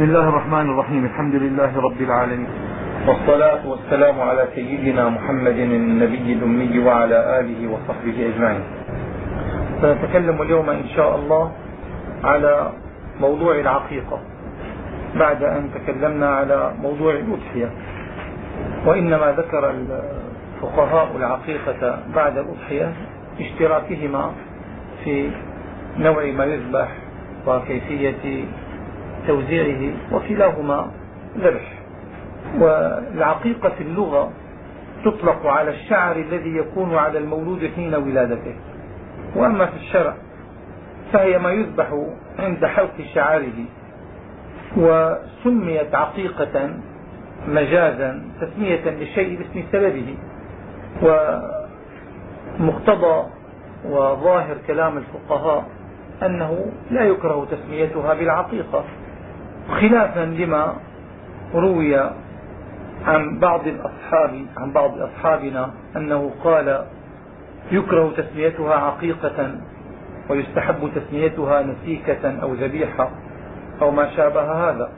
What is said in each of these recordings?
بسم الله الرحمن الرحيم. الحمد لله رب العالمين. والصلاة والسلام على سيدنا محمد النبي الأمي وعلى آله وصحبه أجمعين. سنتكلم اليوم إن شاء الله على موضوع العقيقة. بعد أن تكلمنا على موضوع الأضحية. وإنما ذكر الفقهاء العقيقة بعد الأضحية اشتراكهما في نوع ما يذبح وكيفية توزيعه وكلاهما ذبح. والعقيقة في اللغة تطلق على الشعر الذي يكون على المولود حين ولادته. وأما في الشرع فهي ما يذبح عند حلق شعاره وسميت عقيقة مجازا تسمية للشيء باسم سببه. ومقتضى وظاهر كلام الفقهاء أنه لا يكره تسميتها بالعقيقة. خلافا لما روي عن بعض الأصحاب عن بعض أصحابنا أنه قال يكره تسميتها عقيقة ويستحب تسميتها نسيكة أو ذبيحة أو ما شابه هذا.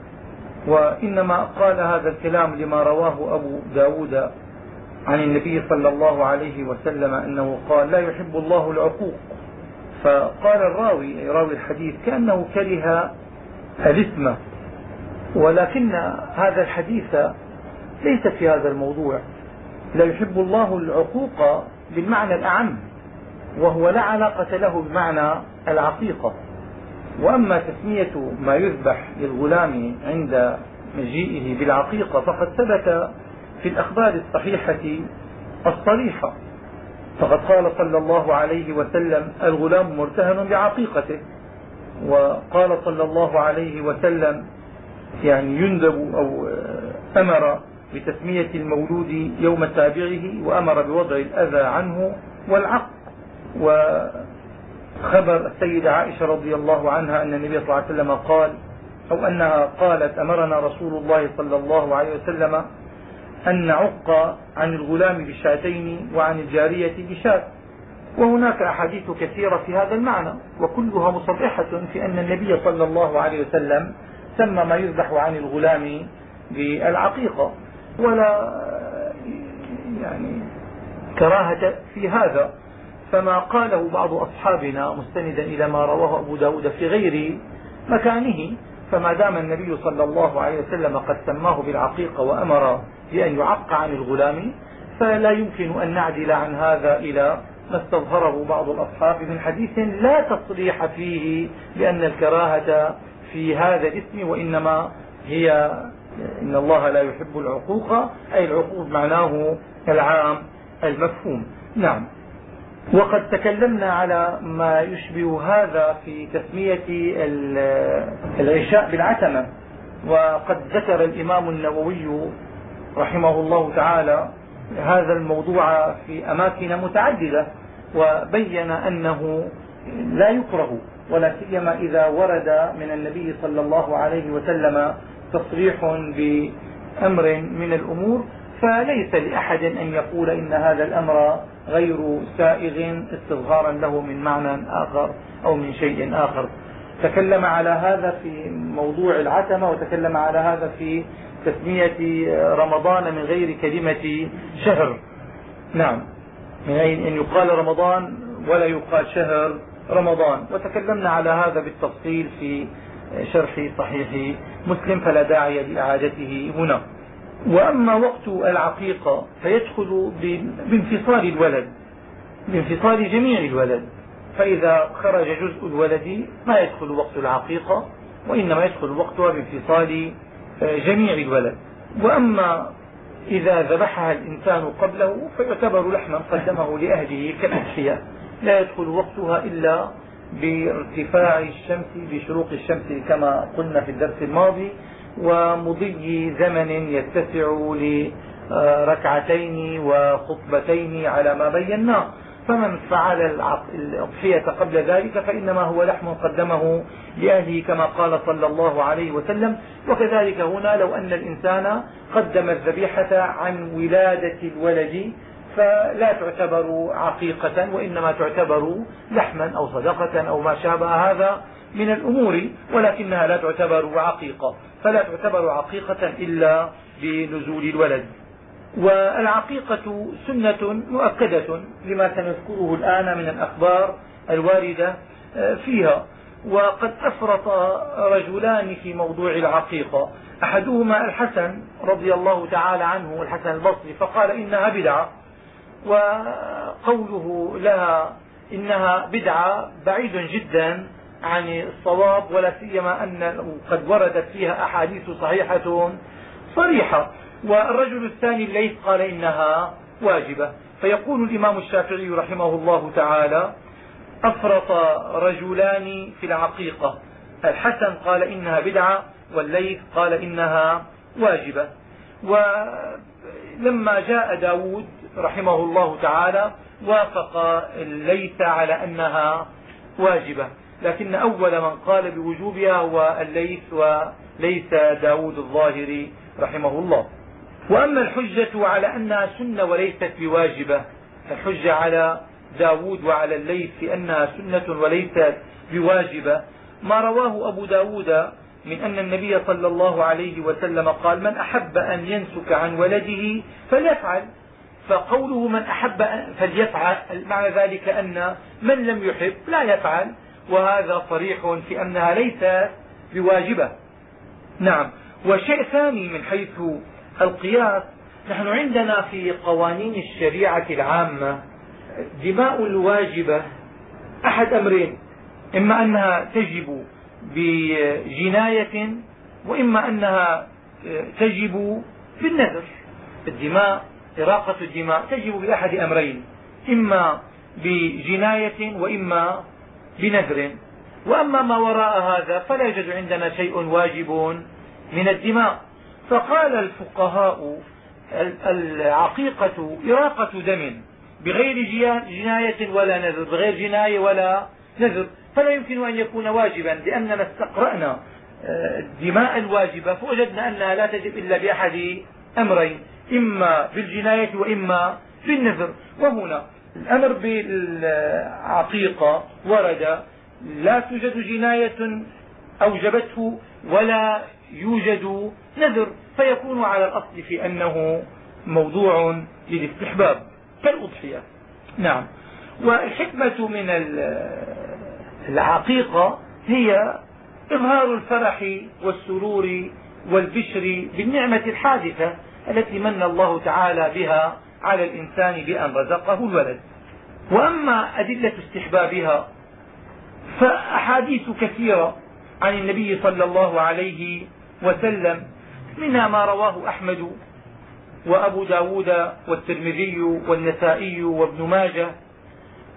وإنما قال هذا الكلام لما رواه أبو ب داود عن النبي صلى الله عليه وسلم أنه قال لا يحب الله العقوق. فقال الراوي أي راوي الحديث كأنه كره الاسم ولكن هذا الحديث ليس في هذا الموضوع. لا يحب الله العقوق بالمعنى الأعم وهو لا علاقة له بمعنى العقيقة وأما تسمية ما يذبح للغلام عند مجيئه بالعقيقة فقد ثبت في الأخبار الصحيحة الصريحة. فقد قال صلى الله عليه وسلم الغلام مرتهن بعقيقته. وقال صلى الله عليه وسلم يعني يندب أو أمر بتسمية المولود يوم سابعه وأمر بوضع الأذى عنه والعق وخبر السيدة عائشة رضي الله عنها أن النبي صلى الله عليه وسلم قال أو أنها قالت أمرنا رسول الله صلى الله عليه وسلم أن نعق عن الغلام بشاتين وعن الجارية بشاة وهناك أحاديث كثيرة في هذا المعنى وكلها مصرحة في أن النبي صلى الله عليه وسلم سمى ما يذبح عن الغلام بالعقيقة. ولا يعني كراهة في هذا. فما قاله بعض أصحابنا مستندا إلى ما رواه أبو ب داود في غير مكانه. فما دام النبي صلى الله عليه وسلم قد سماه بالعقيقة وأمر بأن يعق عن الغلام فلا يمكن أن نعدل عن هذا إلى ما استظهره بعض الأصحاب من حديث لا تصريح فيه بأن الكراهة في هذا الاسم وإنما هي إن الله لا يحب العقوق أي العقوق معناه العام المفهوم. نعم. وقد تكلمنا على ما يشبه هذا في تسمية العشاء بالعتمة وقد ذكر الإمام النووي رحمه الله تعالى هذا الموضوع في أماكن متعددة وبين أنه لا يكره. ولا سيما إذا ورد من النبي صلى الله عليه وسلم تصريح بأمر من الأمور فليس لأحد أن يقول إن هذا الأمر غير سائغ استصغارا له من معنى آخر أو من شيء آخر. تكلم على هذا في موضوع العتمة وتكلم على هذا في تسمية رمضان من غير كلمة شهر. نعم. من أن يقال رمضان ولا يقال شهر؟ رمضان. وتكلمنا على هذا بالتفصيل في شرح صحيح مسلم فلا داعي لإعادته هنا. وأما وقت العقيقة فيدخل بانفصال الولد بانفصال جميع الولد. فإذا خرج جزء الولد ما يدخل وقت العقيقة وإنما يدخل وقتها بانفصال جميع الولد. وأما إذا ذبحها الإنسان قبله فيعتبر لحما قدمه لأهله كالأضحية لا يدخل وقتها إلا بارتفاع الشمس بشروق الشمس كما قلنا في الدرس الماضي ومضي زمن يتسع لركعتين وخطبتين على ما بيناه فمن فعل الأضحية قبل ذلك فإنما هو لحم قدمه لأهله كما قال صلى الله عليه وسلم. وكذلك هنا لو أن الإنسان قدم الذبيحة عن ولادة الولد فلا تعتبر عقيقة وإنما تعتبر لحما أو صدقة أو ما شابه هذا من الأمور ولكنها لا تعتبر عقيقة فلا تعتبر عقيقة إلا بنزول الولد. والعقيقة سنة مؤكدة لما سنذكره الآن من الأخبار الواردة آه، فيها. وقد أفرط رجلان في موضوع العقيقة. أحدهما الحسن رضي الله تعالى عنه الحسن البصري فقال إنها بدعة. وقوله لها إنها بدعة بعيد جدا عن الصواب ولا سيما أن قد وردت فيها أحاديث صحيحة صريحة. والرجل الثاني الليث قال إنها واجبة. فيقول الإمام الشافعي رحمه الله تعالى أفرط رجلان في العقيقة. الحسن قال إنها بدعة والليث قال إنها واجبة. ولما جاء داود رحمه الله تعالى وافق الليث على أنها واجبة. لكن أول من قال بوجوبها هو الليث وليس داود الظاهري رحمه الله وأما الحجة على أنها سنة وليست بواجبة الحجة على داود وعلى الليث في أنها سنة وليست بواجبة. ما رواه أبو ب داود من أن النبي صلى الله عليه وسلم قال من أحب أن ينسك عن ولده فليفعل. فقوله من أحب فليفعل معنى ذلك أن من لم يحب لا يفعل وهذا صريح في أنها ليست بواجبة. نعم. وشيء ثاني من حيث القياس نحن عندنا في قوانين الشريعة العامة دماء الواجبة أحد أمرين إما أنها تجب بجناية وإما أنها تجب بالنذر. الدماء إراقة الدماء تجب بأحد أمرين إما بجناية وإما بنذر. وأما ما وراء هذا فلا يوجد عندنا شيء واجب من الدماء. فقال الفقهاء العقيقة إراقة دم بغير جناية ولا نذر بغير جناية ولا نذر. فلا يمكن أن يكون واجبا لأننا استقرأنا الدماء الواجبة فوجدنا أنها لا تجب إلا بأحد أمرين. إما بالجناية وإما بالنذر. وهنا الأمر بالعقيقة ورد لا توجد جناية أوجبته ولا يوجد نذر فيكون على الأصل في أنه موضوع للاستحباب كالأضحية. نعم. والحكمة من العقيقة هي إظهار الفرح والسرور والبشر بالنعمة الحادثة التي من الله تعالى بها على الإنسان بأن رزقه الولد. وأما أدلة استحبابها فأحاديث كثيرة عن النبي صلى الله عليه وسلم منها ما رواه أحمد وأبو ب داود والترمذي والنسائي وابن ماجه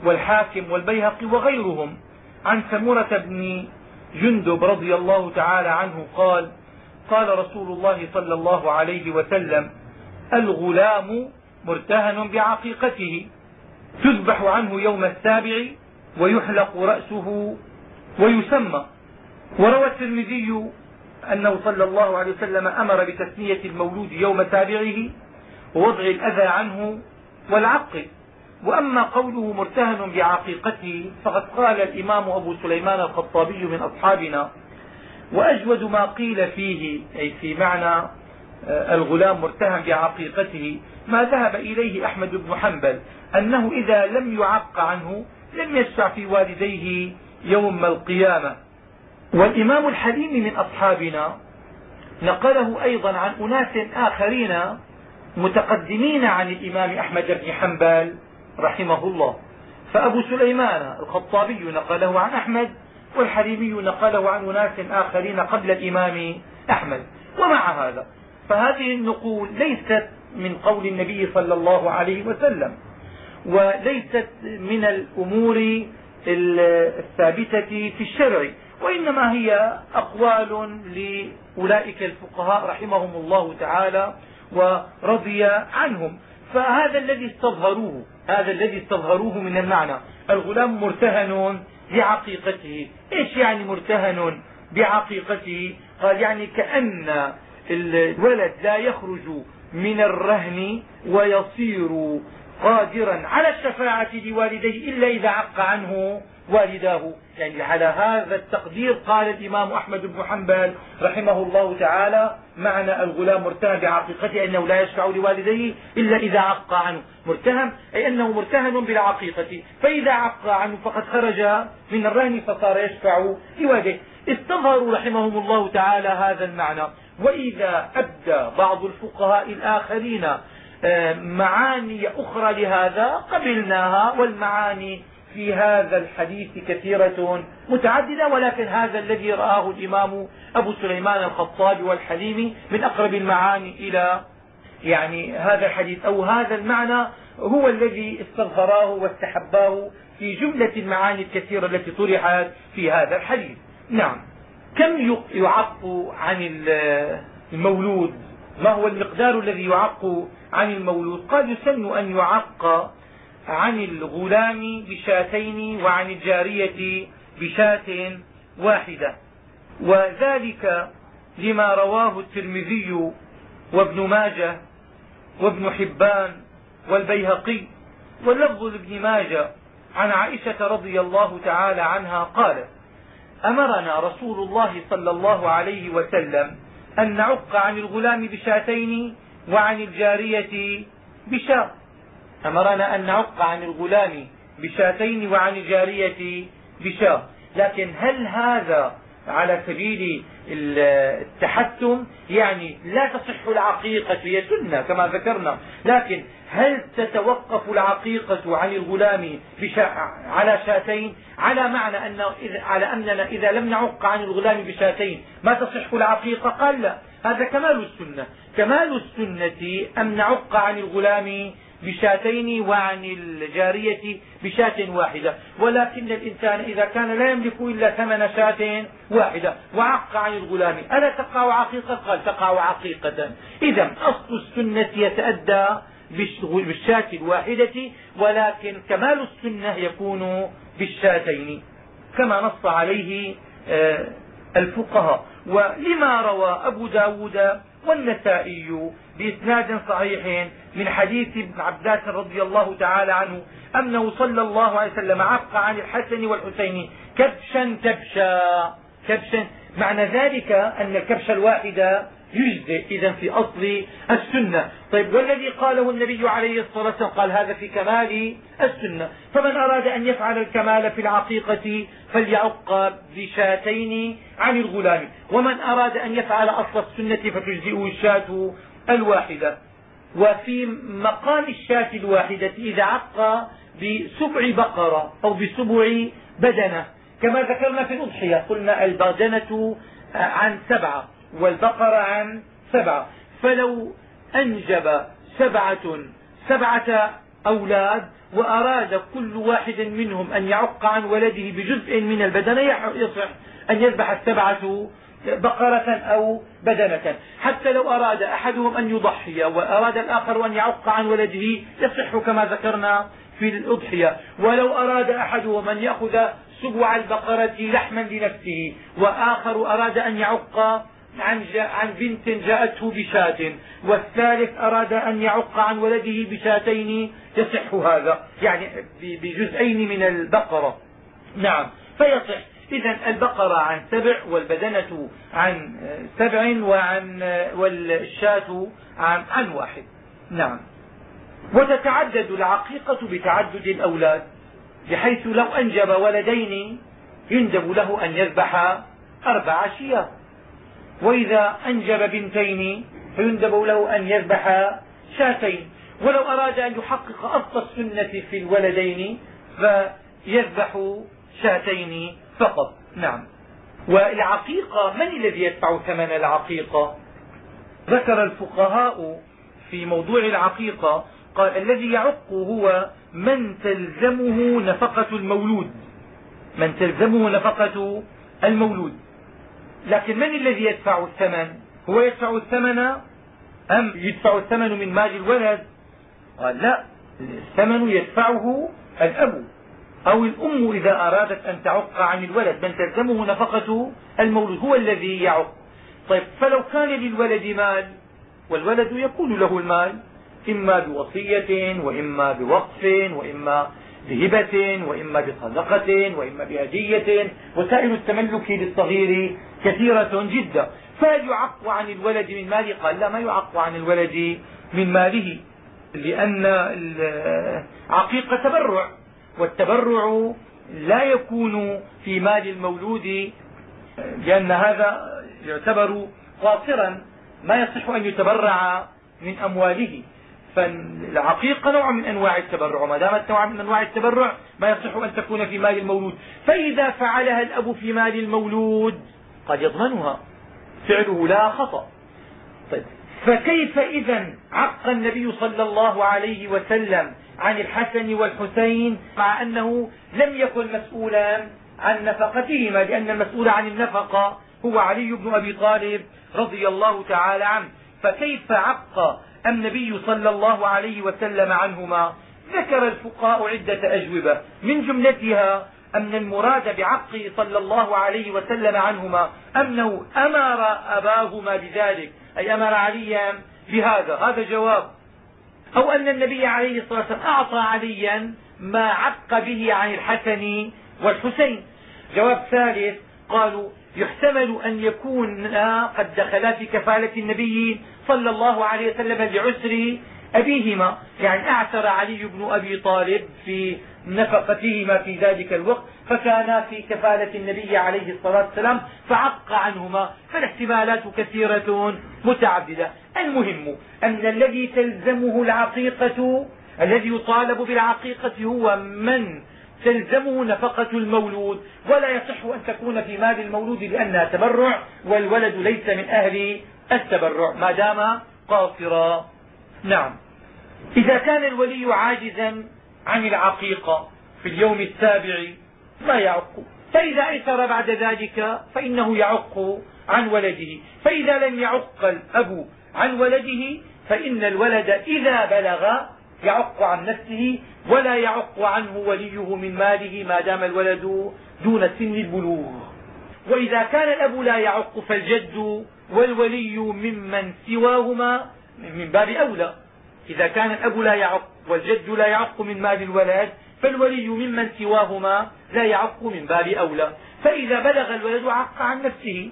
والحاكم والبيهقي وغيرهم. عن سمرة بن جندب رضي الله تعالى عنه قال قال رسول الله صلى الله عليه وسلم الغلام مرتهن بعقيقته تذبح عنه يوم السابع ويحلق رأسه ويسمى. وروى الترمذي أنه صلى الله عليه وسلم أمر بتسمية المولود يوم سابعه ووضع الأذى عنه والعق. وأما قوله مرتهن بعقيقته فقد قال الإمام أبو سليمان الخطابي من أصحابنا وأجود ما قيل فيه أي في معنى آه، الغلام مرتهن بعقيقته ما ذهب إليه أحمد بن حنبل أنه إذا لم يعق عنه لم يشفع في والديه يوم القيامة. والإمام الحليم من أصحابنا نقله أيضا عن أناس آخرين متقدمين عن الإمام أحمد بن حنبل رحمه الله. فأبو سليمان الخطابي نقله عن أحمد والحليمي نقله عن أناس آخرين قبل الإمام أحمد ومع هذا فهذه النقول ليست من قول النبي صلى الله عليه وسلم وليست من الأمور الثابتة في الشرع وإنما هي أقوال لأولئك الفقهاء رحمهم الله تعالى ورضي عنهم. فهذا الذي استظهروه هذا الذي استظهروه من المعنى الغلام مرتهن بعقيقته. إيش يعني مرتهن؟ بعقيقته. قال يعني كأن الولد لا يخرج من الرهن ويصير قادرا على الشفاعة لوالديه إلا إذا عق عنه والداه. يعني على هذا التقدير قال الإمام أحمد بن حنبل رحمه الله تعالى معنى الغلام مرتهن بعقيقته أنه لا يشفع لوالديه إلا إذا عق عنه. مرتهن أي أنه مرتهن بالعقيقة. فإذا عق عنه فقد خرج من الرهن فصار يشفع لوالديه استظهروا رحمهم الله تعالى هذا المعنى. وإذا أبدى بعض الفقهاء الآخرين معاني أخرى لهذا قبلناها والمعاني في هذا الحديث كثيرة متعددة ولكن هذا الذي رآه الإمام أبو سليمان الخطابي والحليمي من أقرب المعاني إلى يعني هذا الحديث أو هذا المعنى هو الذي استظهراه واستحباه في جملة المعاني الكثيرة التي طرحت في هذا الحديث. نعم. كم يعق عن المولود؟ ما هو المقدار الذي يعق عن المولود؟ قال يسن أن يعق عن الغلام بشاتين وعن الجارية بشاة واحدة. وذلك لما رواه الترمذي وابن ماجه وابن حبان والبيهقي. واللفظ لابن ماجه عن عائشة رضي الله تعالى عنها قالت أمرنا رسول الله صلى الله عليه وسلم أن نعق عن الغلام بشاتين وعن الجارية بشاة أمرنا أن نعق عن الغلام بشاتين وعن الجارية بشاة لكن هل هذا على سبيل التحتم يعني لا تصح العقيقة هي سنة كما ذكرنا. لكن هل تتوقف العقيقة عن الغلام على شاتين؟ على معنى أن على أننا إذا لم نعق عن الغلام بشاتين ما تصح العقيقة؟ قال لا. هذا كمال السنة. كمال السنة أن نعق عن الغلام بشاتين وعن الجارية بشاة واحدة. ولكن الإنسان إذا كان لا يملك إلا ثمن شاة واحدة. وعق عن الغلام. ألا تقع عقيقة؟ قال تقع عقيقة. إذا أصل السنة يتأدى بالشاة الواحدة. ولكن كمال السنة يكون بالشاتين. كما نص عليه آه، الفقهاء. ولما روى أبو ب داود والنسائي بإسناد صحيح من حديث ابن عباس رضي الله تعالى عنه أنه صلى الله عليه وسلم عق عن الحسن والحسين كبشا كبشا كبشا. معنى ذلك أن الكبش الواحد يجزئ إذا في أصل السنة. طيب والذي قاله النبي عليه الصلاة والسلام قال هذا في كمال السنة. فمن أراد أن يفعل الكمال في العقيقة فليعق بشاتين عن الغلام. ومن أراد أن يفعل أصل السنة فتجزئه الشاة الواحدة. وفي مقام الشاة الواحدة إذا عق بسبع بقرة أو بسبع بدنة. كما ذكرنا في الأضحية قلنا البدنة عن سبعة. والبقرة عن سبعة فلو أنجب سبعة سبعة أولاد وأراد كل واحد منهم أن يعق عن ولده بجزء من البدنة يصح أن يذبح السبعة بقرة أو بدنة. حتى لو أراد أحدهم أن يضحي وأراد الآخر أن يعق عن ولده يصح كما ذكرنا في الأضحية. ولو أراد أحدهم أن يأخذ سبع البقرة لحما لنفسه وآخر أراد أن يعق عن, عن بنت جاءته بشاة والثالث أراد أن يعق عن ولده بشاتين يصح هذا يعني بجزئين من البقرة. نعم فيصح. إذا البقرة عن سبع والبدنة عن سبع وعن والشاة عن, عن واحد. نعم. وتتعدد العقيقة بتعدد الأولاد بحيث لو أنجب ولدين يندب له أن يذبح أربع شياه. وإذا أنجب بنتين فيندب له أن يذبح شاتين. ولو أراد أن يحقق أصل السنة في الولدين فيذبح شاتين فقط. نعم. والعقيقة من الذي يدفع ثمن العقيقة ذكر الفقهاء في موضوع العقيقة قال الذي يعق هو من تلزمه نفقة المولود. من تلزمه نفقة المولود. لكن من الذي يدفع الثمن؟ هو يدفع الثمن أم يدفع الثمن من مال الولد؟ قال لا الثمن يدفعه الأب أو الأم إذا أرادت أن تعق عن الولد من تلزمه نفقة المولود هو الذي يعق. طيب فلو كان للولد مال والولد يكون له المال إما بوصية وإما بوقف وإما بهبة وإما بصدقة وإما بهدية. وسائل التملك للصغير كثيرة جدا. فهل يعق عن الولد من ماله قال لا ما يعق عن الولد من ماله لأن العقيقة تبرع والتبرع لا يكون في مال المولود لأن هذا يعتبر قاصرا ما يصح أن يتبرع من أمواله. فالعقيقة نوع من أنواع التبرع. وما دامت نوع من أنواع التبرع ما يصح أن تكون في مال المولود. فإذا فعلها الأب في مال المولود قد يضمنها. فعله لا خطأ. طيب. فكيف إذا عق النبي صلى الله عليه وسلم عن الحسن والحسين مع أنه لم يكن مسؤولا عن نفقتهما؟ لأن المسؤول عن النفقة هو علي بن أبي طالب رضي الله تعالى عنه. فكيف عق النبي صلى الله عليه وسلم عنهما؟ ذكر الفقهاء عدة أجوبة. من جملتها أن المراد بعقه صلى الله عليه وسلم عنهما أنه أمر أباهما بذلك. أي أمر عليا بهذا. هذا جواب. أو أن النبي عليه الصلاة والسلام أعطى عليا ما عق به عن الحسن والحسين. جواب ثالث. قالوا يحتمل أن يكون قد دخلا في كفالة النبي صلى الله عليه وسلم لعسر أبيهما. يعني أعثر علي بن أبي طالب في نفقتهما في ذلك الوقت فكانا في كفالة النبي عليه الصلاة والسلام فعق عنهما فالاحتمالات كثيرة متعددة. المهم أن الذي تلزمه العقيقة الذي يطالب بالعقيقة هو من تلزمه نفقة المولود. ولا يصح أن تكون في مال المولود لأنها تبرع والولد ليس من أهل التبرع ما دام قاصرا. نعم. إذا كان الولي عاجزا عن العقيقة في اليوم السابع لا يعق. فإذا أيسر بعد ذلك فإنه يعق عن ولده. فإذا لم يعق الأب عن ولده فإن الولد إذا بلغ يعق عن نفسه ولا يعق عنه وليه من ماله ما دام الولد دون سن البلوغ. وإذا كان الأب لا يعق فالجد والولي ممن سواهما من باب أولى. إذا كان الأب لا يعق والجد لا يعق من مال الولد فالولي ممن سواهما لا يعق من باب أولى. فإذا بلغ الولد عق عن نفسه.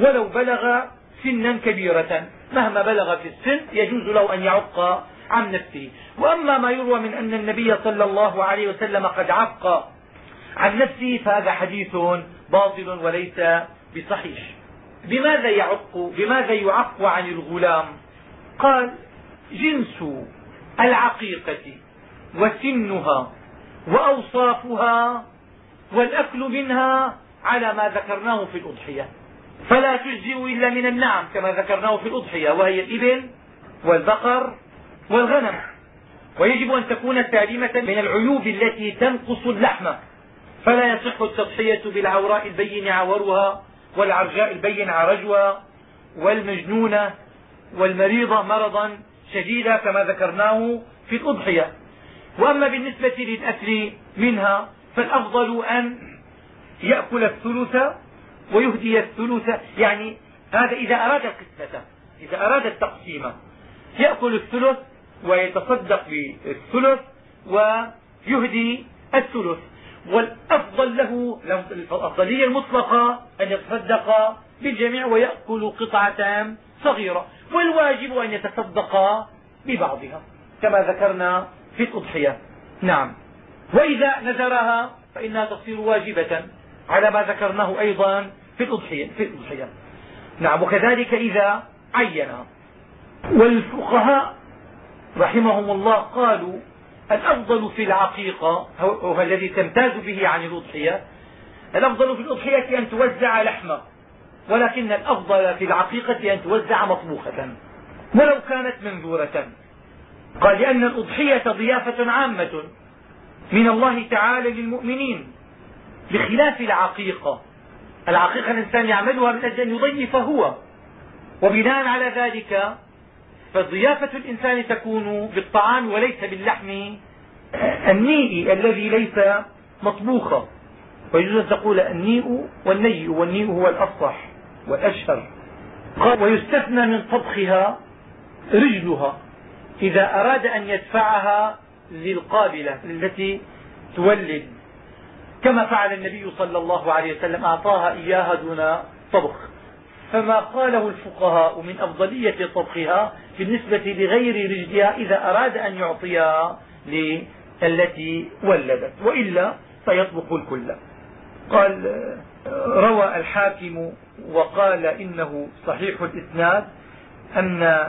ولو بلغ سنا كبيرة مهما بلغ في السن يجوز له أن يعق عن نفسه. وأما ما يروى من أن النبي صلى الله عليه وسلم قد عق عن نفسه فهذا حديث باطل وليس بصحيح. بماذا يعق بماذا يعق عن الغلام؟ قال جنس العقيقة وسنها وأوصافها والأكل منها على ما ذكرناه في الأضحية. فلا تجزئ إلا من النعم كما ذكرناه في الأضحية وهي الإبل والبقر والغنم. ويجب أن تكون سالمة من العيوب التي تنقص اللحم. فلا يصح التضحية بالعوراء البين عورها والعرجاء البين عرجها والمجنونة والمريضة مرضا شديدا كما ذكرناه في الأضحية. وأما بالنسبة للأكل منها فالأفضل أن يأكل الثلث ويهدي الثلث. يعني هذا إذا أراد القسمة إذا أراد التقسيم يأكل الثلث ويتصدق بالثلث ويهدي الثلث. والأفضل له الأفضلية المطلقة أن يتصدق بالجميع ويأكل قطعة صغيرة والواجب أن يتصدق ببعضها كما ذكرنا في الأضحية. نعم. وإذا نذرها فإنها تصير واجبة على ما ذكرناه أيضا في الأضحية, في الأضحية. نعم. وكذلك إذا عينها. والفقهاء رحمهم الله قالوا الأفضل في العقيقة هو الذي تمتاز به عن الأضحية الأفضل في الأضحية أن توزع لحمة ولكن الأفضل في العقيقة أن توزع مطبوخة ولو كانت منذورة قال لأن الأضحية ضيافة عامة من الله تعالى للمؤمنين بخلاف العقيقة. العقيقة الإنسان يعملها من أجل أن يضيف هو وبناء على ذلك فضيافة الإنسان تكون بالطعام وليس باللحم النيء الذي ليس مطبوخا. ويجوز أن تقول النيء والنيء والنيء هو الأفصح والأشهر. قال ويستثنى من طبخها رجلها. إذا أراد أن يدفعها للقابلة التي تولد. كما فعل النبي صلى الله عليه وسلم أعطاها إياها دون طبخ. فما قاله الفقهاء من أفضلية طبخها بالنسبة لغير رجلها إذا أراد أن يعطيها للتي ولدت وإلا فيطبخ الكل. قال روى الحاكم وقال إنه صحيح الإسناد أن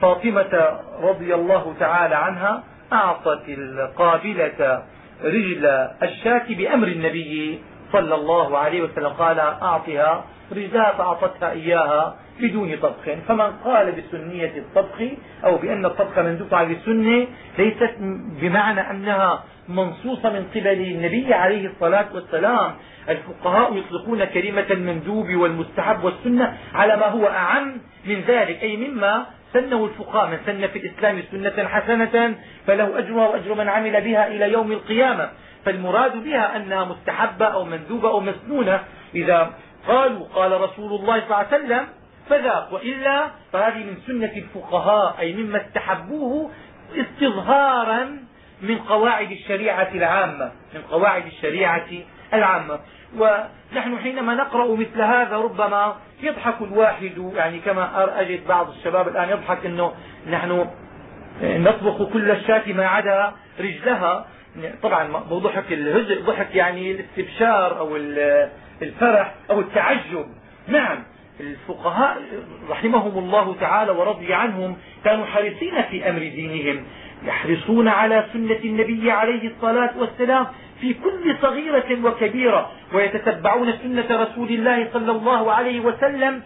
فاطمة رضي الله تعالى عنها أعطت القابلة رجل الشاة بأمر النبي صلى الله عليه وسلم قال أعطها رجلها فأعطتها إياها بدون طبخ. فمن قال بسنية الطبخ أو بأن الطبخ مندوب على السنة ليست بمعنى أنها منصوصة من قبل النبي عليه الصلاة والسلام. الفقهاء يطلقون كلمة المندوب والمستحب والسنة على ما هو أعم من ذلك. أي مما سنه الفقهاء من سن في الإسلام سنة حسنة فله أجرها وأجر من عمل بها إلى يوم القيامة. فالمراد بها أنها مستحبة أو مندوبة أو مسنونة. إذا قالوا قال رسول الله صلى الله عليه وسلم فذاك وإلا فهذه من سنة الفقهاء أي مما استحبوه استظهارا من قواعد الشريعة العامة من قواعد الشريعة العامة. ونحن حينما نقرأ مثل هذا ربما يضحك الواحد يعني كما أجد بعض الشباب الآن يضحك أنه نحن نطبخ كل الشاة ما عدا رجلها. طبعا ضحك الهزء ضحك يعني الاستبشار أو الفرح أو التعجب. نعم الفقهاء رحمهم الله تعالى ورضي عنهم كانوا حريصين في أمر دينهم يحرصون على سنة النبي عليه الصلاة والسلام في كل صغيرة وكبيرة ويتتبعون سنة رسول الله صلى الله عليه وسلم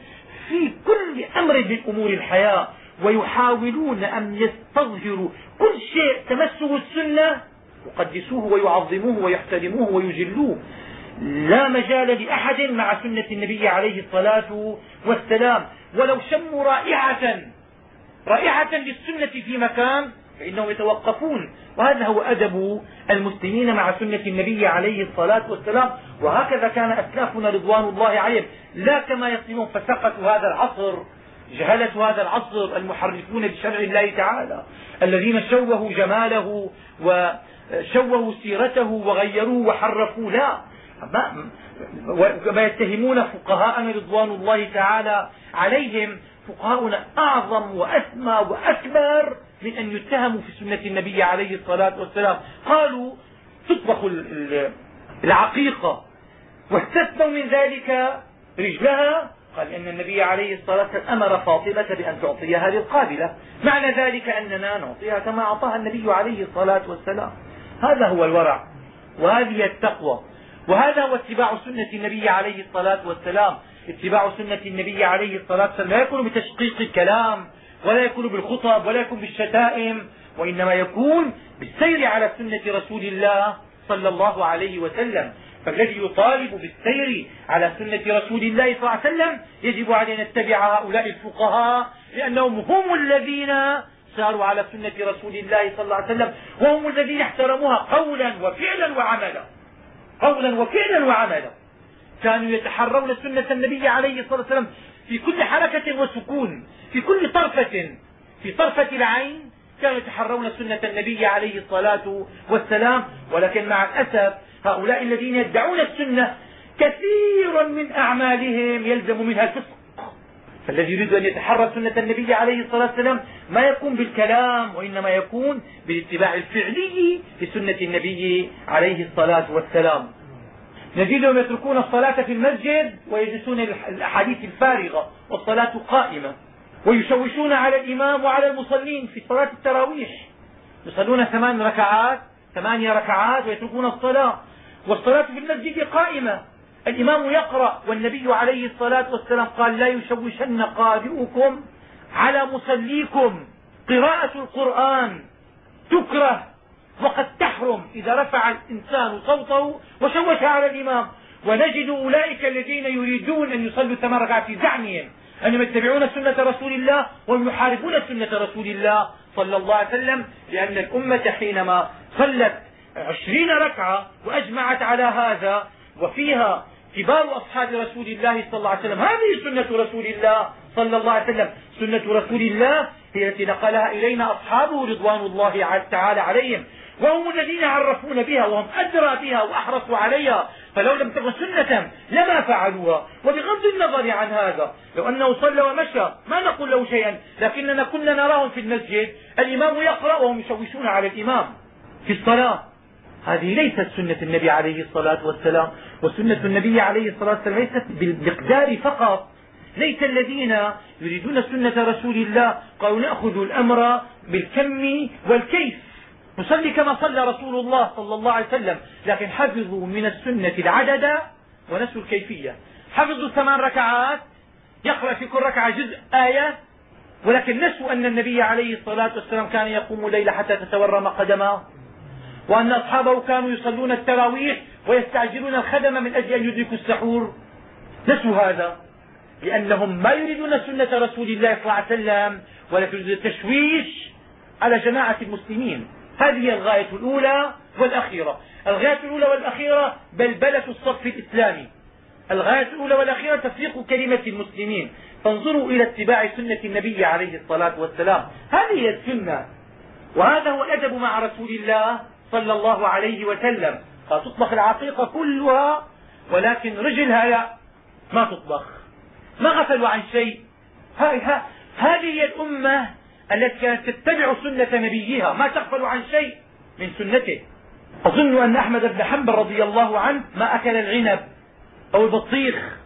في كل أمر من أمور الحياة ويحاولون أن يستظهروا كل شيء تمسه السنة يقدسوه ويعظموه ويحترموه ويجلوه. لا مجال لأحد مع سنة النبي عليه الصلاة والسلام. ولو شموا رائحة رائحة للسنة في مكان فإنهم يتوقفون. وهذا هو أدب المسلمين مع سنة النبي عليه الصلاة والسلام. وهكذا كان أسلافنا رضوان الله عليهم. لا كما يصلون فسقطوا هذا العصر جهلة هذا العصر المحرفون بشرع الله تعالى. الذين شوهوا جماله وشوهوا سيرته وغيروه وحرفوه. لا. كما يتهمون فقهاءنا رضوان الله تعالى عليهم. فقهاؤنا أعظم وأسمى وأكبر من أن يتهموا في سنة النبي عليه الصلاة والسلام. قالوا تطبخ العقيقة واستثنوا من ذلك رجلها. قال إن النبي عليه الصلاة والسلام أمر فاطمة بأن تعطيها للقابلة. معنى ذلك أننا نعطيها كما أعطاها النبي عليه الصلاة والسلام. هذا هو الورع وهذه التقوى. وهذا هو اتباع سنة النبي عليه الصلاة والسلام. اتباع سنة النبي عليه الصلاة والسلام لا يكون بتشقيق الكلام ولا يكون بالخطب ولا يكون بالشتائم وإنما يكون بالسير على سنة رسول الله صلى الله عليه وسلم. فالذي يطالب بالسير على سنة رسول الله صلى الله عليه وسلم يجب علينا نتبع هؤلاء الفقهاء لأنهم هم الذين ساروا على سنة رسول الله صلى الله عليه وسلم وهم الذين احترموها قولا وفعلا وعملا. قولا وفعلا وعملا. كانوا يتحرون سنة النبي عليه الصلاة والسلام في كل حركة وسكون في كل طرفة. في طرفة العين كانوا يتحرون سنة النبي عليه الصلاة والسلام. ولكن مع الأسف هؤلاء الذين يدعون السنة كثير من أعمالهم يلزم منها الفسق. فالذي يريد أن يتحرى سنة النبي عليه الصلاة والسلام ما يكون بالكلام وإنما يكون بالاتباع الفعلي لسنة النبي عليه الصلاة والسلام. نجدهم يتركون الصلاة في المسجد ويجلسون الأحاديث الفارغة والصلاة قائمة ويشوشون على الإمام وعلى المصلين في صلاة التراويح. يصلون ثمان ركعات ثمانية ركعات ويتركون الصلاة. والصلاة في المسجد قائمة. الإمام يقرأ والنبي عليه الصلاة والسلام قال لا يشوشن قارئكم على مصليكم قراءة القرآن تكره وقد تحرم إذا رفع الإنسان صوته وشوش على الإمام. ونجد أولئك الذين يريدون أن يصلوا ثمان ركعات في زعمهم أنهم يتبعون سنة رسول الله وهم يحاربون سنة رسول الله صلى الله عليه وسلم لأن الأمة حينما صلت عشرين ركعة وأجمعت على هذا وفيها كبار أصحاب رسول الله صلى الله عليه وسلم. هذه سنة رسول الله صلى الله عليه وسلم. سنة رسول الله هي التي نقلها إلينا أصحابه رضوان الله تعالى عليهم. وهم الذين عرفون بها وهم أدرى بها وأحرصوا عليها. فلو لم تكن سنة لما فعلوها. وبغض النظر عن هذا لو أنه صلى ومشى ما نقول له شيئا. لكننا كنا نراهم في المسجد. الإمام يقرأ وهم يشوشون على الإمام في الصلاة. هذه ليست سنة النبي عليه الصلاة والسلام. وسنة النبي عليه الصلاة والسلام ليست بالمقدار فقط. ليس الذين يريدون سنة رسول الله قالوا نأخذ الأمر بالكم والكيف. نصلي كما صلى رسول الله صلى الله عليه وسلم. لكن حفظوا من السنة العدد ونسوا الكيفية. حفظوا ثمان ركعات. يقرأ في كل ركعة جزء آية. ولكن نسوا أن النبي عليه الصلاة والسلام كان يقوم الليل حتى تتورم قدماه وأن أصحابه كانوا يصلون التراويح ويستعجلون الخدم من أجل أن يدركوا السحور. نسوا هذا لأنهم ما يريدون سنة رسول الله صلى الله عليه وسلم ولكن يريدون التشويش على جماعة المسلمين. هذه الغاية الأولى والأخيرة. الغاية الأولى والأخيرة بلبلة الصف الإسلامي. الغاية الأولى والأخيرة تفريق كلمة المسلمين. فانظروا إلى اتباع سنة النبي عليه الصلاة والسلام. هذه هي السنة. وهذا هو الأدب مع رسول الله. صلى الله عليه وسلم. فتطبخ العقيقة كلها ولكن رجلها لا ما تطبخ. ما غفلوا عن شيء. هذه هي الأمة التي كانت تتبع سنة نبيها. ما تغفل عن شيء من سنته. أظن أن أحمد بن حنبل رضي الله عنه ما أكل العنب أو البطيخ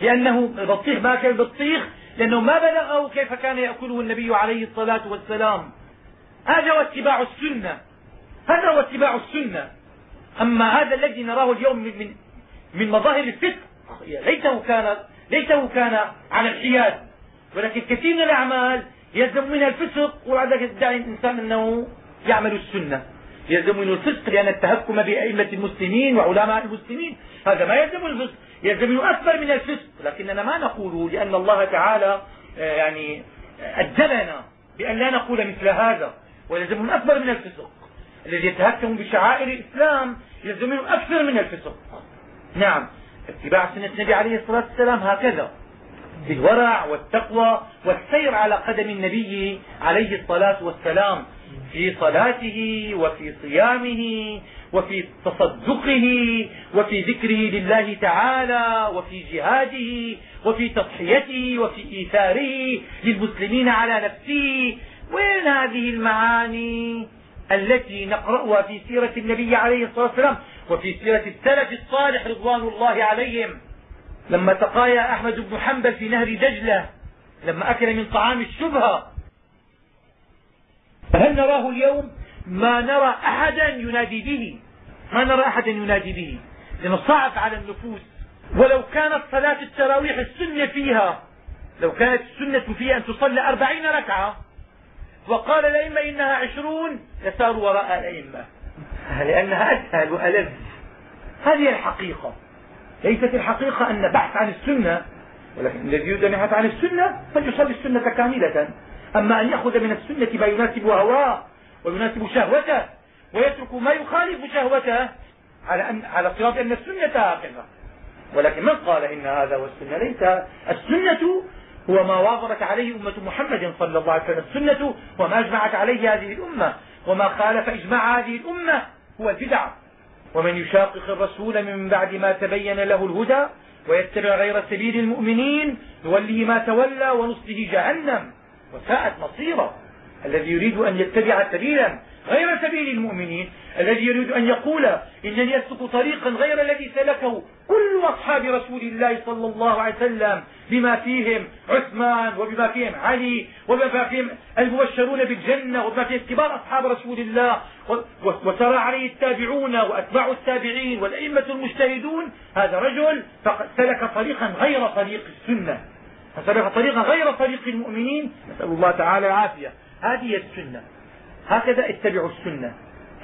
لأنه البطيخ ما أكل البطيخ لأنه ما بلغه كيف كان يأكله النبي عليه الصلاة والسلام. هذا هو اتباع السنة. هذا هو اتباع السنة. أما هذا الذي نراه اليوم من من, مظاهر الفسق ليته كان ليته كان على الحياد. ولكن كثير من الأعمال يلزم منها الفسق وبعد ذلك يدعي الإنسان أنه يعمل السنة. يلزم منه الفسق لأن التهكم بأئمة المسلمين وعلماء المسلمين. هذا ما يلزم الفسق. يلزم منه أكبر من الفسق. لكننا ما نقول لأن الله تعالى آه، يعني أدبنا بأن لا نقول مثل هذا. ويلزم منه أكبر من الفسق. الذي يتهكم بشعائر الإسلام يلزم أكثر من الفسق. نعم. اتباع سنة النبي عليه الصلاة والسلام هكذا. بالورع والتقوى والسير على قدم النبي عليه الصلاة والسلام. في صلاته وفي صيامه وفي تصدقه وفي ذكره لله تعالى وفي جهاده وفي تضحيته وفي إيثاره للمسلمين على نفسه. وين هذه المعاني؟ التي نقرأها في سيرة النبي عليه الصلاة والسلام وفي سيرة السلف الصالح رضوان الله عليهم. لما تقايا أحمد بن حنبل في نهر دجلة لما أكل من طعام الشبهة. هل نراه اليوم؟ ما نرى أحدا ينادي به. ما نرى أحدا ينادي به. لأنه صعب على النفوس. ولو كانت صلاة التراويح السنة فيها لو كانت السنة فيها أن تصلى أربعين ركعة وقال الأئمة إنها عشرون يساروا وراء الأئمة. لأنها أسهل وألذ. هذه الحقيقة. ليست الحقيقة أن بحث عن السنة ولكن الذي يريد ان يبحث عن السنة فليصلي السنة كاملة. أما أن يأخذ من السنة ما يناسب هواه ويناسب شهوته ويترك ما يخالف شهوته على أن على صراط أن السنة هكذا ولكن من قال إن هذا هو السنة؟ ليس. السنة هو ما واظبت عليه أمة محمد صلى الله عليه وسلم. السنة هو ما أجمعت عليه هذه الأمة وما خالف إجماع هذه الأمة هو البدع. ومن يشاقق الرسول من بعد ما تبين له الهدى ويتبع غير سبيل المؤمنين نوله ما تولى ونصله جهنم. وساءت مصيرا الذي يريد أن يتبع سبيلا غير سبيل المؤمنين الذي يريد أن يقول إنني أسلك طريقا غير الذي سلكه كل أصحاب رسول الله صلى الله عليه وسلم بما فيهم عثمان وبما فيهم علي وبما فيهم المبشرون بالجنة وبما فيهم كبار أصحاب رسول الله وسرى عليه التابعون وأتباع التابعين والأئمة المجتهدون هذا رجل فقد سلك طريقا غير طريق السنة. فسلك طريقا غير طريق المؤمنين نسأل الله تعالى العافية. هذه السنة. هكذا اتبعوا السنة.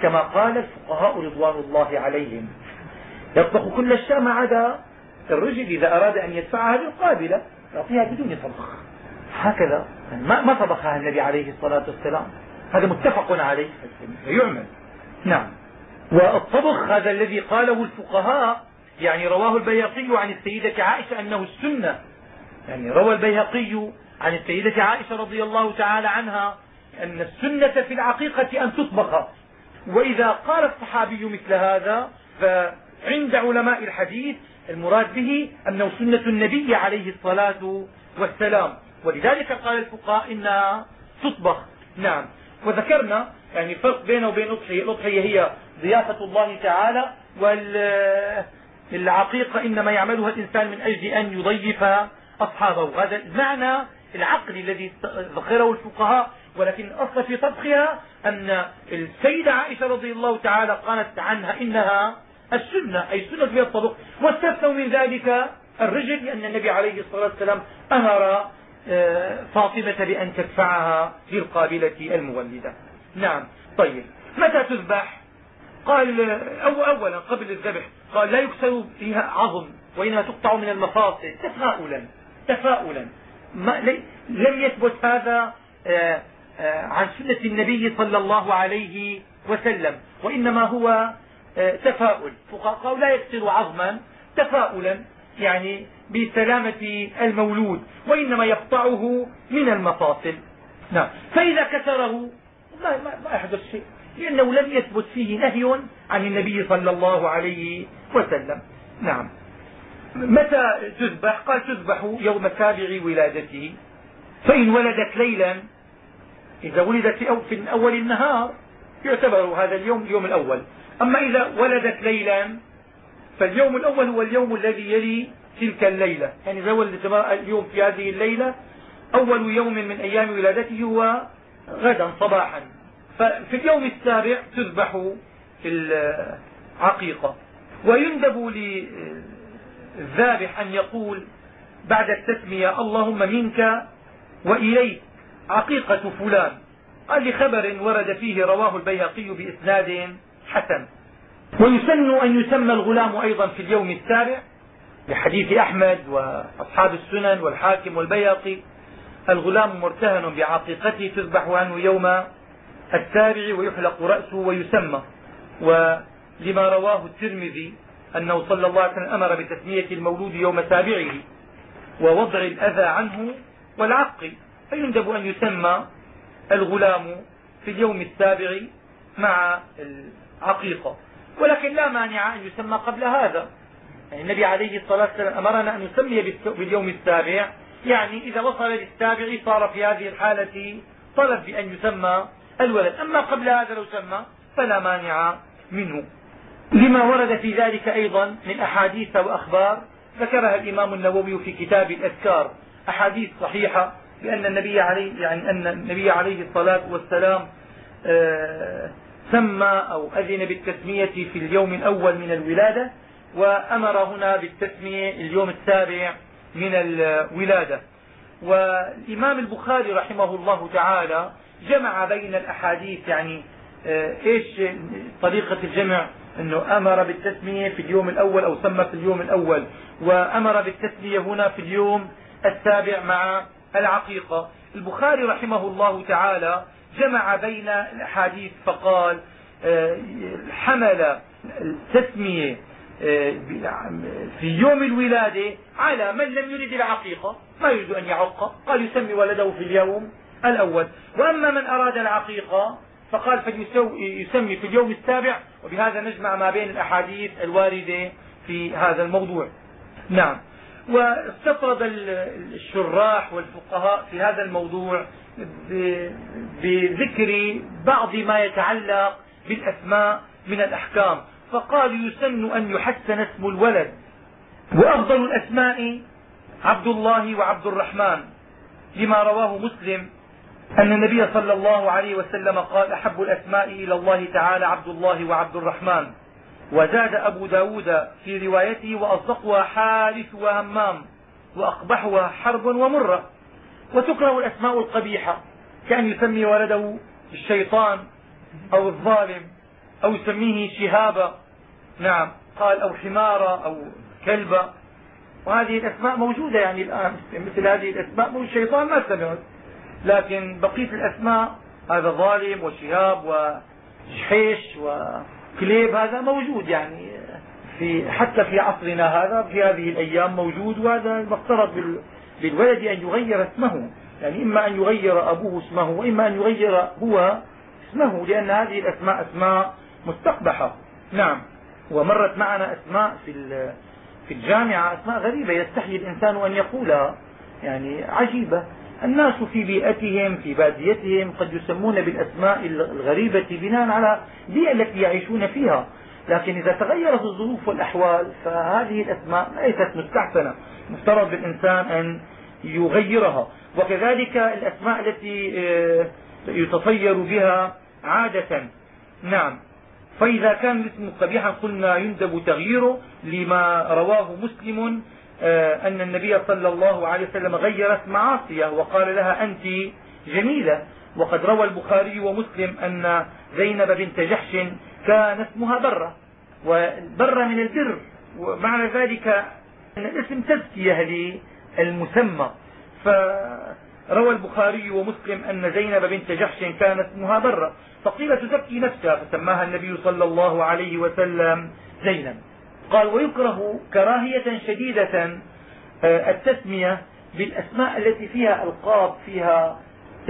كما قال الفقهاء رضوان الله عليهم. يطبخ كل الشاء ما عدا الرجل إذا أراد أن يدفعها بالقابلة يعطيها بدون طبخ. هكذا ما, ما طبخها النبي عليه الصلاة والسلام. هذا متفق عليه. يعمل. نعم. والطبخ هذا الذي قاله الفقهاء يعني رواه البيهقي عن السيدة عائشة أنه السنة. يعني روى البيهقي عن السيدة عائشة رضي الله تعالى عنها أن السنة في العقيقة أن تطبخ وإذا قال الصحابي مثل هذا فعند علماء الحديث المراد به أنه سنة النبي عليه الصلاة والسلام. ولذلك قال الفقهاء إنها تطبخ نعم. وذكرنا يعني فرق بينه وبين الأضحية الأضحية هي ضيافة الله تعالى والعقيقة إنما يعملها الإنسان من أجل أن يضيف أصحابه. هذا المعنى العقلي الذي ذكره الفقهاء ولكن الأصل في طبخها أن السيدة عائشة رضي الله تعالى قالت عنها إنها السنة أي السنة في الطبخ. واستثنوا من ذلك الرجل لأن النبي عليه الصلاة والسلام أمر آه، فاطمة بأن تدفعها للقابلة المولدة. نعم. طيب. متى تذبح؟ قال أو أولا قبل الذبح. قال لا يكسر فيها عظم وإنها تقطع من المفاصل. تفاؤلا. تفاؤلا. ما لم يثبت هذا آه، عن سنة النبي صلى الله عليه وسلم. وإنما هو تفاؤل. فقهاء قالوا لا يكسر عظما تفاؤلا يعني بسلامة المولود وإنما يقطعه من المفاصل. نعم. فإذا كسره ما, ما, ما يحدث شيء لأنه لم يثبت فيه نهي عن النبي صلى الله عليه وسلم. نعم. متى تذبح؟ قال تذبح يوم سابع ولادته. فإن ولدت ليلا إذا ولدت في أول النهار يعتبر هذا اليوم اليوم الأول. أما إذا ولدت ليلا فاليوم الأول هو اليوم الذي يلي تلك الليلة. يعني إذا ولدت اليوم في هذه الليلة أول يوم من أيام ولادته هو غدا صباحا. ففي اليوم السابع تذبح العقيقة. ويندب للذابح أن يقول بعد التسمية اللهم منك وإليك عقيقة فلان. قال لخبر ورد فيه رواه البيهقي بإسناد حسن. ويسن أن يسمى الغلام أيضا في اليوم السابع لحديث أحمد وأصحاب السنن والحاكم والبيهقي. الغلام مرتهن بعقيقته تذبح عنه يوم السابع ويحلق رأسه ويسمى. ولما رواه الترمذي أنه صلى الله عليه وسلم أمر بتسمية المولود يوم سابعه ووضع الأذى عنه والعق فيندب أن يسمى الغلام في اليوم السابع مع العقيقة. ولكن لا مانع أن يسمى قبل هذا. يعني النبي عليه الصلاة والسلام أمرنا أن نسمي باليوم السابع. يعني إذا وصل للسابع صار في هذه الحالة طلب بأن يسمى الولد. أما قبل هذا لو سمى فلا مانع منه. لما ورد في ذلك أيضا من أحاديث وأخبار ذكرها الإمام النووي في كتاب الأذكار. أحاديث صحيحة بأن النبي عليه يعني أن النبي عليه الصلاة والسلام آه، سمى أو أذن بالتسمية في اليوم الأول من الولادة وأمر هنا بالتسمية اليوم السابع من الولادة. والإمام البخاري رحمه الله تعالى جمع بين الأحاديث يعني آه، إيش طريقة الجمع؟ إنه أمر بالتسمية في اليوم الأول أو سمى في اليوم الأول وأمر بالتسمية هنا في اليوم السابع مع العقيقة. البخاري رحمه الله تعالى جمع بين الأحاديث فقال آه، حمل التسمية آه، في يوم الولادة على من لم يرد العقيقة. ما يريد أن يعق. قال يسمي ولده في اليوم الأول. وأما من أراد العقيقة فقال فليسمي في اليوم السابع. وبهذا نجمع ما بين الأحاديث الواردة في هذا الموضوع. نعم. واستطرد الشراح والفقهاء في هذا الموضوع بذكر بعض ما يتعلق بالأسماء من الأحكام. فقال يسن أن يحسن اسم الولد. وأفضل الأسماء عبد الله وعبد الرحمن لما رواه مسلم أن النبي صلى الله عليه وسلم قال أحب الأسماء إلى الله تعالى عبد الله وعبد الرحمن. وزاد أبو ب داود في روايته وأصدقها حارث وهمام وأقبحها حرب ومرة وتكره الأسماء القبيحة كأن يسمي ولده الشيطان أو الظالم أو يسميه شهابا نعم قال أو حمارة أو كلبة. وهذه الأسماء موجودة يعني الآن مثل هذه الأسماء الشيطان ما سمعت لكن بقية الأسماء هذا ظالم وشهاب وجحيش وكليب هذا موجود يعني في حتى في عصرنا هذا في هذه الأيام موجود وهذا مفترض بالولد أن يغير اسمه. يعني إما أن يغير أبوه اسمه وإما أن يغير هو اسمه لأن هذه الأسماء أسماء مستقبحة. نعم. ومرت معنا أسماء في في الجامعة أسماء غريبة يستحي الإنسان أن يقولها. يعني عجيبة. الناس في بيئتهم في باديتهم قد يسمون بالأسماء الغريبة بناء على البيئة التي يعيشون فيها. لكن إذا تغيرت الظروف والأحوال فهذه الأسماء ليست مستحسنة. مفترض بالإنسان أن يغيرها. وكذلك الأسماء التي آه، يتطير بها عادة. نعم. فإذا كان الاسم قبيحا قلنا يندب تغييره لما رواه مسلم أن النبي صلى الله عليه وسلم غير اسم عاصية وقال لها أنت جميلة. وقد روى البخاري ومسلم أن زينب بنت جحش كان اسمها برة. وبرة من البر ومعنى ذلك أن الاسم تزكية للمسمى. فروى البخاري ومسلم أن زينب بنت جحش كان اسمها برة. فقيل تزكي نفسها فسماها النبي صلى الله عليه وسلم زينب. قال ويكره كراهية شديدة آه، التسمية بالأسماء التي فيها ألقاب فيها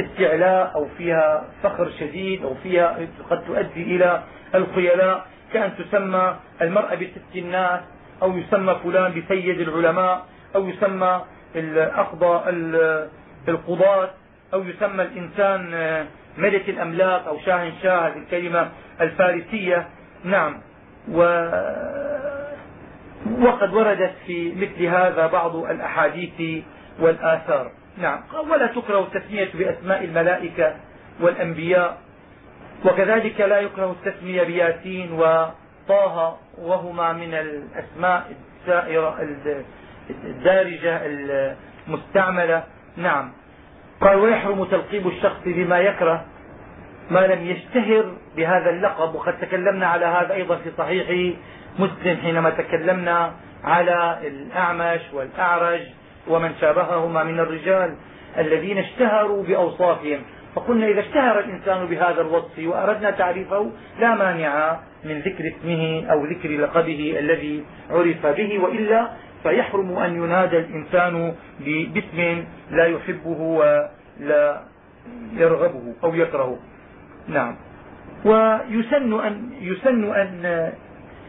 استعلاء أو فيها فخر شديد أو فيها قد تؤدي إلى الخيلاء كأن تسمى المرأة بست الناس أو يسمى فلان بسيد العلماء أو يسمى الأقضى القضاة أو يسمى الإنسان آه، ملك الأملاك أو شاه شاه هذه الكلمة الفارسية. نعم. و وقد وردت في مثل هذا بعض الأحاديث والآثار. نعم. ولا تكره التسمية بأسماء الملائكة والأنبياء وكذلك لا يكره التسمية بياسين وطه وهما من الأسماء السائرة الدارجة المستعملة. نعم. قال ويحرم تلقيب الشخص بما يكره ما لم يشتهر بهذا اللقب وقد تكلمنا على هذا أيضا في صحيح مسلم حينما تكلمنا على الأعمش والأعرج ومن شابههما من الرجال الذين اشتهروا بأوصافهم. فقلنا إذا اشتهر الإنسان بهذا الوصف وأردنا تعريفه لا مانع من ذكر اسمه أو ذكر لقبه الذي عرف به وإلا فيحرم أن ينادى الإنسان باسم لا يحبه ولا يرغبه أو يكرهه. نعم. ويسن أن, يسن أن,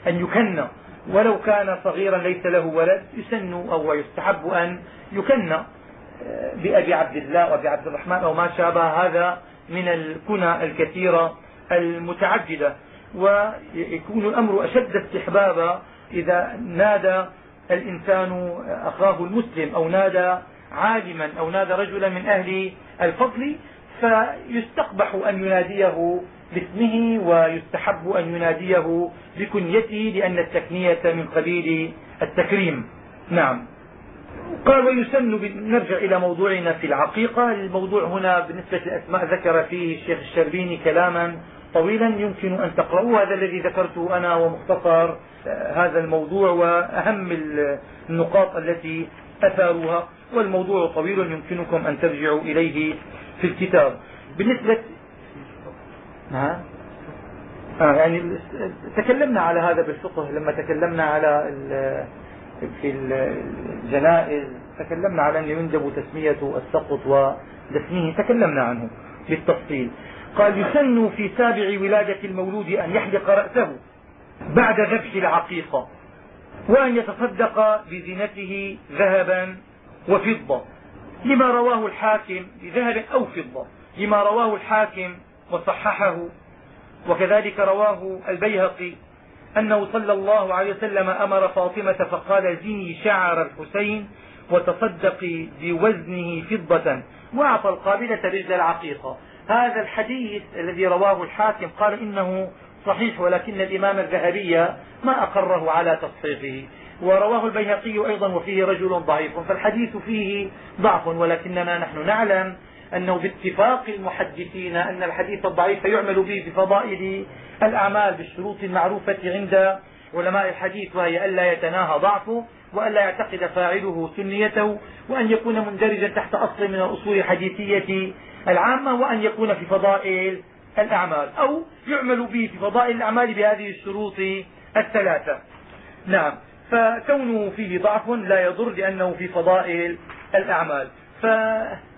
أن يكن ولو كان صغيرا ليس له ولد يسن أو يستحب أن يكن بأبي عبد الله وأبي عبد الرحمن أو ما شابه هذا من الكنى الكثيرة المتعددة ويكون الأمر أشد استحبابا إذا نادى الإنسان أخاه المسلم أو نادى عالما أو نادى رجلا من أهل الفضل فيستقبح أن يناديه باسمه ويستحب أن يناديه بكنيته لأن التكنية من قبيل التكريم. نعم. قال ويسن نرجع إلى موضوعنا في العقيقة. الموضوع هنا بالنسبة للأسماء ذكر فيه الشيخ الشربيني كلاما طويلا يمكن أن تقرأوه. هذا الذي ذكرته أنا ومختصر هذا الموضوع وأهم النقاط التي أثاروها. والموضوع طويل يمكنكم أن ترجعوا إليه في الكتاب. بالنسبة ها؟ آه يعني تكلمنا على هذا بالفقه لما تكلمنا على في الجنائز تكلمنا على أن يندب تسمية السقط ودفنه تكلمنا عنه بالتفصيل. قال يسن في سابع ولادة المولود أن يحلق رأسه بعد ذبح العقيقة وأن يتصدق بزينته ذهبا وفضة لما رواه الحاكم بذهب أو فضة لما رواه الحاكم وصححه. وكذلك رواه البيهقي أنه صلى الله عليه وسلم أمر فاطمة فقال زني شعر الحسين وتصدقي بوزنه فضة وأعطى القابلة رجل العقيقة. هذا الحديث الذي رواه الحاكم قال إنه صحيح ولكن الإمام الذهبي ما أقره على تصحيحه. ورواه البيهقي أيضا وفيه رجل ضعيف فالحديث فيه ضعف ولكننا نحن نعلم أنه باتفاق المحدثين أن الحديث الضعيف يعمل به بفضائل الأعمال بالشروط المعروفة عند علماء الحديث وهي ألا يتناهى ضعفه وألا يعتقد فاعله سنيته وأن يكون مندرجا تحت أصل من الأصول الحديثية العامة وأن يكون في فضائل الأعمال أو يعمل به في فضائل الأعمال بهذه الشروط الثلاثة. نعم. فكونه فيه ضعف لا يضر لأنه في فضائل الأعمال.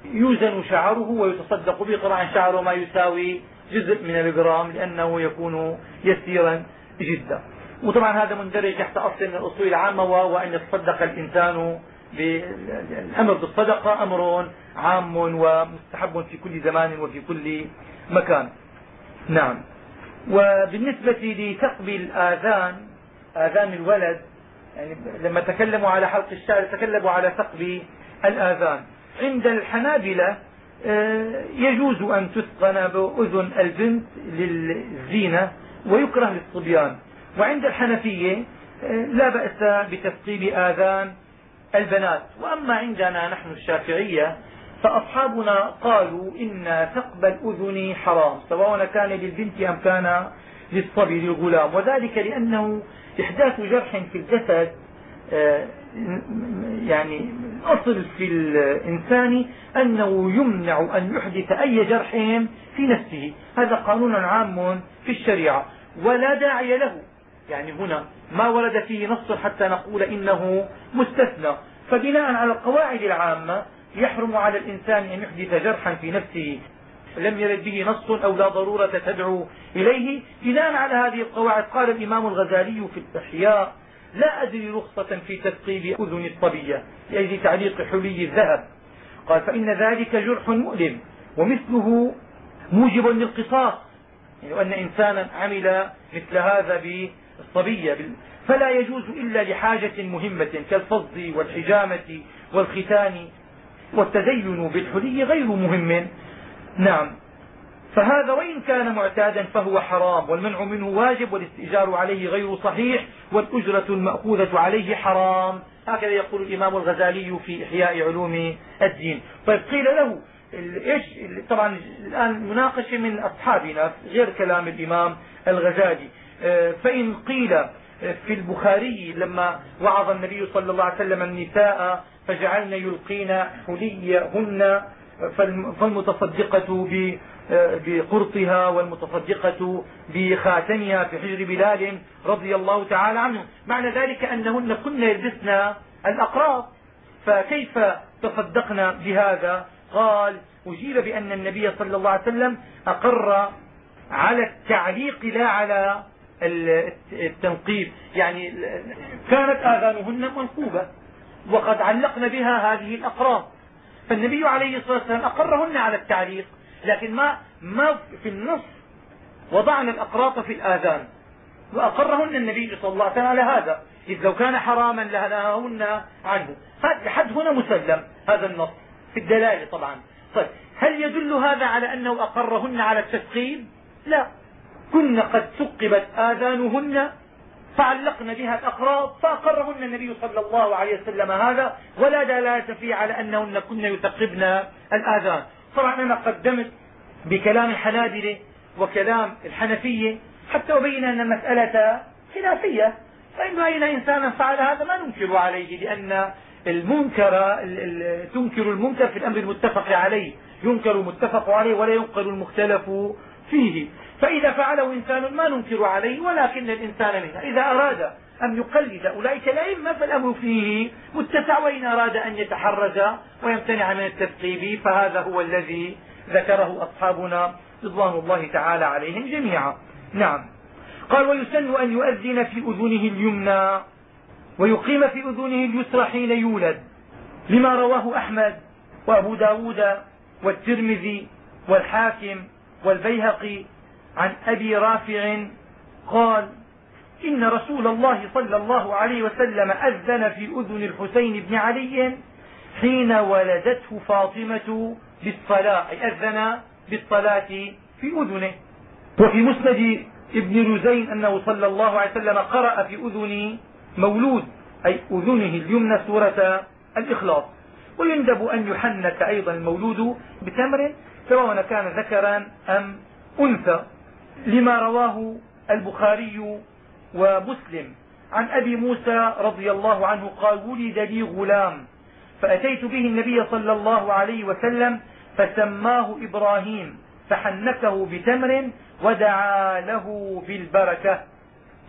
يوزن شعره ويتصدق به طبعا شعره ما يساوي جزء من الجرام لأنه يكون يسيرا جدا. وطبعا هذا مندرج تحت أصل من الأصول العامة وهو أن يتصدق الإنسان الأمر بالصدقة أمر عام ومستحب في كل زمان وفي كل مكان. نعم. وبالنسبة لثقب الآذان آذان الولد يعني لما تكلموا على حلق الشعر تكلموا على ثقب الآذان. عند الحنابلة آه، يجوز أن تثقن بأذن البنت للزينة ويكره للصبيان. وعند الحنفية آه، لا بأس بتثقيب آذان البنات. وأما عندنا نحن الشافعية فأصحابنا قالوا إن ثقب الأذن حرام سواء كان للبنت أم كان للصبي للغلام وذلك لأنه إحداث جرح في الجسد آه، يعني الأصل في الإنسان أنه يمنع أن يحدث أي جرح في نفسه. هذا قانون عام في الشريعة ولا داعي له. يعني هنا ما ورد فيه نص حتى نقول إنه مستثنى. فبناء على القواعد العامة يحرم على الإنسان أن يحدث جرحا في نفسه. لم يرد به نص أو لا ضرورة تدعو إليه. بناء على هذه القواعد قال الإمام الغزالي في الإحياء لا أدري رخصة في تثقيب أذن الصبية لأجل تعليق حلي الذهب. قال فإن ذلك جرح مؤلم ومثله موجب للقصاص. يعني أن إنسانا عمل مثل هذا بالصبية فلا يجوز إلا لحاجة مهمة كالفض والحجامة والختان والتزين بالحلي غير مهم. نعم. فهذا وإن كان معتادا فهو حرام والمنع منه واجب والاستئجار عليه غير صحيح والأجرة المأخوذة عليه حرام. هكذا يقول الإمام الغزالي في إحياء علوم الدين. طيب قيل له إيش طبعا الآن مناقشة من أصحابنا غير كلام الإمام الغزالي. آه، فإن قيل في البخاري لما وعظ النبي صلى الله عليه وسلم النساء فجعلن يلقين حليهن فالمتصدقة بقرطها والمتصدقة بخاتمها في حجر بلال رضي الله تعالى عنه. معنى ذلك أنهن كن يلبسن الأقراط. فكيف تصدقن بهذا؟ قال أجيب بأن النبي صلى الله عليه وسلم أقر على التعليق لا على التنقيب. يعني كانت آذانهن منقوبة وقد علقن بها هذه الأقراط. فالنبي عليه الصلاة والسلام أقرهن على التعليق. لكن ما, ما في النص وضعنا الأقراط في الآذان. وأقرهن النبي صلى الله عليه وسلم على هذا. إذ لو كان حراما لنهاهن عنه. لحد هنا مسلم هذا النص. في الدلالة طبعا. طيب هل يدل هذا على أنه أقرهن على التثقيب لا. كن قد ثقبت آذانهن فعلقن بها الأقراض فأقرهن النبي صلى الله عليه وسلم هذا ولا دلالة فيه على أنهن كن يثقبن الآذان. طبعا أنا قدمت بكلام الحنابلة وكلام الحنفية حتى أبين أن المسألة خلافية فإن رأينا إنسانا فعل هذا ما ننكر عليه لأن المنكر تنكر المنكر في الأمر المتفق عليه ينكر المتفق عليه ولا ينكر المختلف فيه. فإذا فعله إنسان ما ننكر عليه ولكن الإنسان منه إذا أراد أن يقلد؟ أولئك الأئمة فالأمر فيه. متسع وإن أراد أن يتحرز ويمتنع من التثقيب فهذا هو الذي ذكره أصحابنا رضوان الله تعالى عليهم جميعا. نعم. قال ويسن أن يؤذن في أذنه اليمنى ويقيم في أذنه اليسرى حين يولد لما رواه أحمد وأبو ب داود والترمذي والحاكم والبيهقي عن أبي رافع قال إن رسول الله صلى الله عليه وسلم أذن في أذن الحسين بن علي حين ولدته فاطمة بالصلاة أي أذن بالصلاة في أذنه. وفي مسند ابن رزين أنه صلى الله عليه وسلم قرأ في أذن مولود أي أذنه اليمنى سورة الإخلاص. ويندب أن يحنك أيضا المولود بتمر سواء كان ذكرا أم أنثى. لما رواه البخاري ومسلم. عن أبي موسى رضي الله عنه قال ولد لي غلام. فأتيت به النبي صلى الله عليه وسلم فسماه إبراهيم فحنكه بتمر ودعا له بالبركة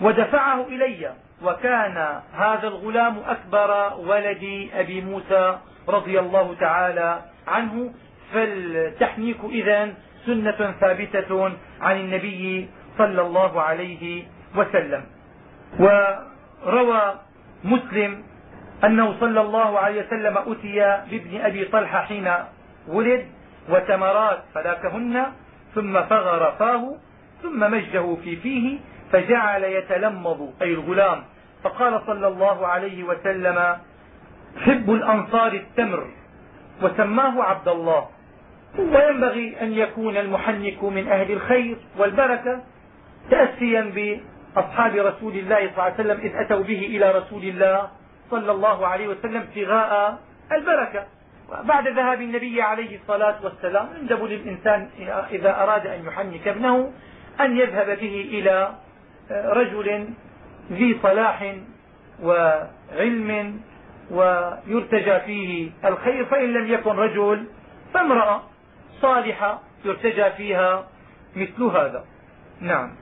ودفعه إلي. وكان هذا الغلام أكبر ولد أبي موسى رضي الله تعالى عنه. فالتحنيك إذا سنة ثابتة عن النبي صلى الله عليه وسلم. وروى مسلم أنه صلى الله عليه وسلم أتي بابن أبي طلحة حين ولد وتمرات فلاكهن ثم فغر فاه ثم مجه في فيه فجعل يتلمض أي الغلام. فقال صلى الله عليه وسلم حب الأنصار التمر وسماه عبد الله. وينبغي أن يكون المحنك من أهل الخير والبركة تأسيا بأصحاب رسول الله صلى الله عليه وسلم إذ أتوا به إلى رسول الله صلى الله عليه وسلم ابتغاء البركة. بعد ذهاب النبي عليه الصلاة والسلام يندب للإنسان إذا أراد أن يحنك ابنه أن يذهب به إلى رجل ذي صلاح وعلم ويرتجى فيه الخير فإن لم يكن رجل فامرأة صالحة يرتجى فيها مثل هذا. نعم.